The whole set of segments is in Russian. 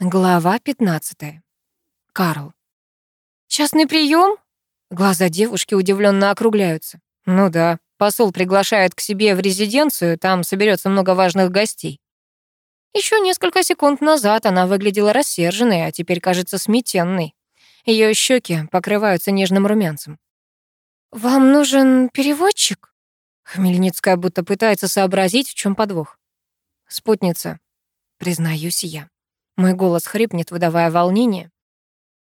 Глава 15. Карл. «Частный прием? Глаза девушки удивленно округляются. «Ну да, посол приглашает к себе в резиденцию, там соберется много важных гостей». Еще несколько секунд назад она выглядела рассерженной, а теперь кажется сметенной. Ее щеки покрываются нежным румянцем. «Вам нужен переводчик?» Хмельницкая будто пытается сообразить, в чем подвох. «Спутница», признаюсь я. Мой голос хрипнет, выдавая волнение.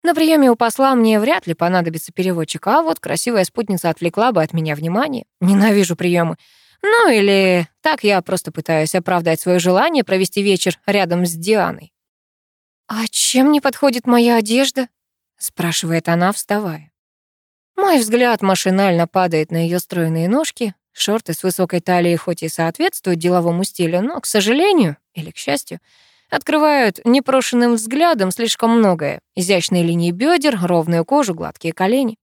На приеме у посла мне вряд ли понадобится переводчик, а вот красивая спутница отвлекла бы от меня внимание. Ненавижу приемы. Ну или так я просто пытаюсь оправдать свое желание провести вечер рядом с Дианой. «А чем не подходит моя одежда?» — спрашивает она, вставая. Мой взгляд машинально падает на ее стройные ножки. Шорты с высокой талией хоть и соответствуют деловому стилю, но, к сожалению или к счастью, Открывают непрошенным взглядом слишком многое. Изящные линии бедер, ровную кожу, гладкие колени.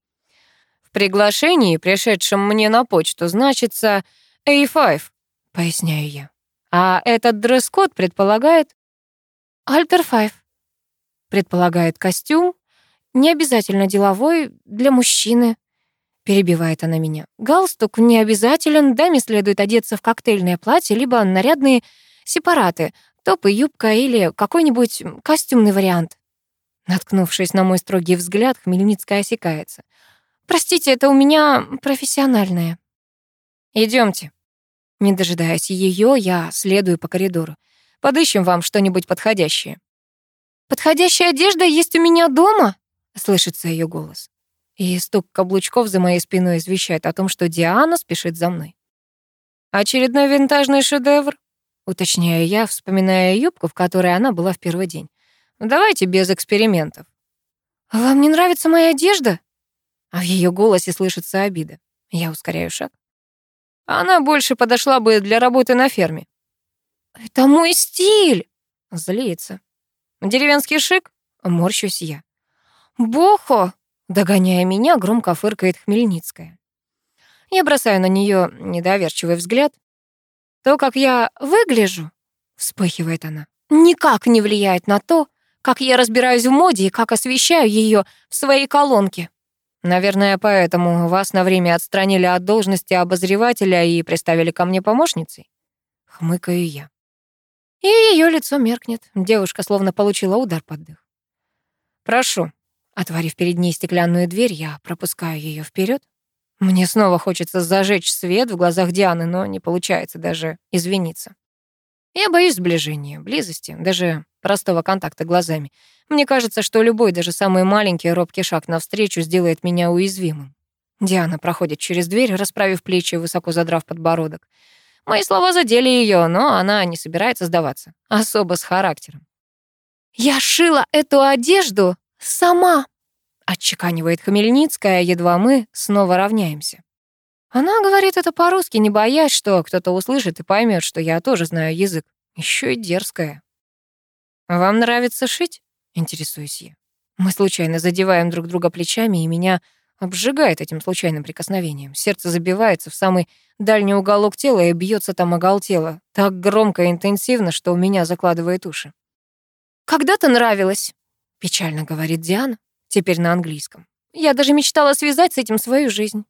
В приглашении, пришедшем мне на почту, значится A5, поясняю я. А этот дресс-код предполагает Альтер 5. Предполагает костюм, не обязательно деловой, для мужчины. Перебивает она меня. Галстук не обязателен, даме следует одеться в коктейльное платье, либо нарядные сепараты, Топ и юбка или какой-нибудь костюмный вариант. Наткнувшись на мой строгий взгляд, Хмельницкая осекается. «Простите, это у меня профессиональное». Идемте. Не дожидаясь ее, я следую по коридору. Подыщем вам что-нибудь подходящее. «Подходящая одежда есть у меня дома?» — слышится ее голос. И стук каблучков за моей спиной извещает о том, что Диана спешит за мной. «Очередной винтажный шедевр?» Уточняю я, вспоминая юбку, в которой она была в первый день. Давайте без экспериментов. «Вам не нравится моя одежда?» А в ее голосе слышится обида. Я ускоряю шаг. Она больше подошла бы для работы на ферме. «Это мой стиль!» Злится. «Деревенский шик?» Морщусь я. «Бохо!» Догоняя меня, громко фыркает Хмельницкая. Я бросаю на нее недоверчивый взгляд. То, как я выгляжу, вспыхивает она, никак не влияет на то, как я разбираюсь в моде и как освещаю ее в своей колонке. Наверное, поэтому вас на время отстранили от должности обозревателя и приставили ко мне помощницей. Хмыкаю я. И ее лицо меркнет. Девушка словно получила удар под дых. Прошу. Отворив перед ней стеклянную дверь, я пропускаю ее вперед. Мне снова хочется зажечь свет в глазах Дианы, но не получается даже извиниться. Я боюсь сближения, близости, даже простого контакта глазами. Мне кажется, что любой, даже самый маленький робкий шаг навстречу сделает меня уязвимым. Диана проходит через дверь, расправив плечи, высоко задрав подбородок. Мои слова задели ее, но она не собирается сдаваться. Особо с характером. «Я шила эту одежду сама!» Отчеканивает Хмельницкая, едва мы снова равняемся. Она говорит это по-русски, не боясь, что кто-то услышит и поймет, что я тоже знаю язык. Еще и дерзкая. «Вам нравится шить?» — интересуюсь я. Мы случайно задеваем друг друга плечами, и меня обжигает этим случайным прикосновением. Сердце забивается в самый дальний уголок тела и бьется там оголтело, так громко и интенсивно, что у меня закладывает уши. «Когда-то нравилось», — печально говорит Диана теперь на английском. Я даже мечтала связать с этим свою жизнь.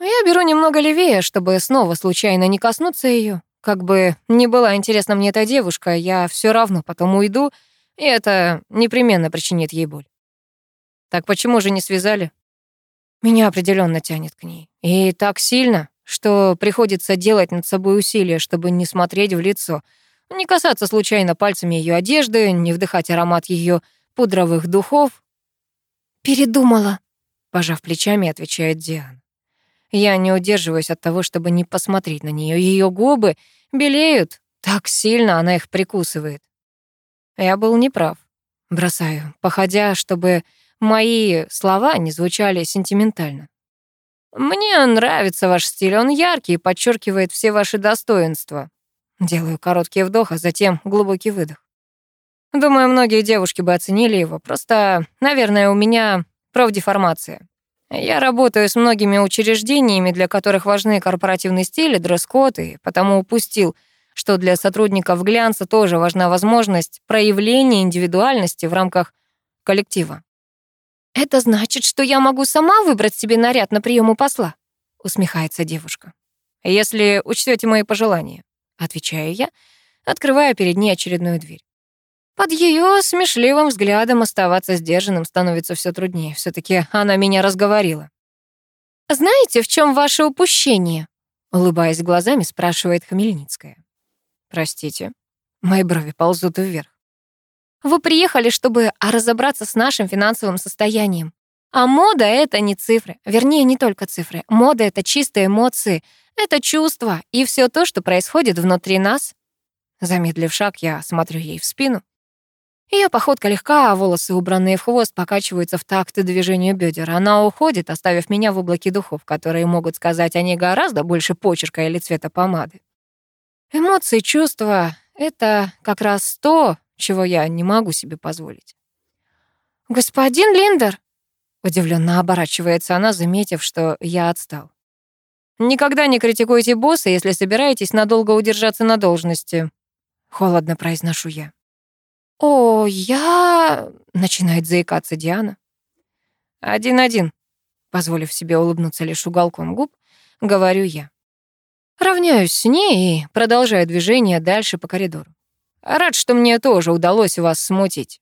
Я беру немного левее, чтобы снова случайно не коснуться ее. Как бы не была интересна мне эта девушка, я все равно потом уйду, и это непременно причинит ей боль. Так почему же не связали? Меня определенно тянет к ней. И так сильно, что приходится делать над собой усилия, чтобы не смотреть в лицо, не касаться случайно пальцами ее одежды, не вдыхать аромат ее пудровых духов, «Передумала», — пожав плечами, отвечает Диана. Я не удерживаюсь от того, чтобы не посмотреть на нее. Ее губы белеют, так сильно она их прикусывает. Я был неправ. Бросаю, походя, чтобы мои слова не звучали сентиментально. Мне нравится ваш стиль, он яркий и подчеркивает все ваши достоинства. Делаю короткий вдох, а затем глубокий выдох. Думаю, многие девушки бы оценили его. Просто, наверное, у меня профдеформация. Я работаю с многими учреждениями, для которых важны корпоративный стиль и дресс-код, и потому упустил что для сотрудников глянца тоже важна возможность проявления индивидуальности в рамках коллектива. «Это значит, что я могу сама выбрать себе наряд на прием у посла?» усмехается девушка. «Если учтете мои пожелания», отвечаю я, открывая перед ней очередную дверь. Под ее смешливым взглядом оставаться сдержанным становится все труднее. все таки она меня разговорила. «Знаете, в чем ваше упущение?» Улыбаясь глазами, спрашивает Хмельницкая. «Простите». Мои брови ползут вверх. «Вы приехали, чтобы разобраться с нашим финансовым состоянием. А мода — это не цифры. Вернее, не только цифры. Мода — это чистые эмоции, это чувства и все то, что происходит внутри нас». Замедлив шаг, я смотрю ей в спину. Ее походка легка, а волосы, убранные в хвост, покачиваются в такт движению бедер. Она уходит, оставив меня в облаке духов, которые могут сказать о ней гораздо больше почерка или цвета помады. Эмоции, чувства — это как раз то, чего я не могу себе позволить. «Господин Линдер!» — удивленно оборачивается она, заметив, что я отстал. «Никогда не критикуйте босса, если собираетесь надолго удержаться на должности», — холодно произношу я. «О, я...» — начинает заикаться Диана. «Один-один», — позволив себе улыбнуться лишь уголком губ, говорю я. Равняюсь с ней и продолжаю движение дальше по коридору. Рад, что мне тоже удалось вас смутить.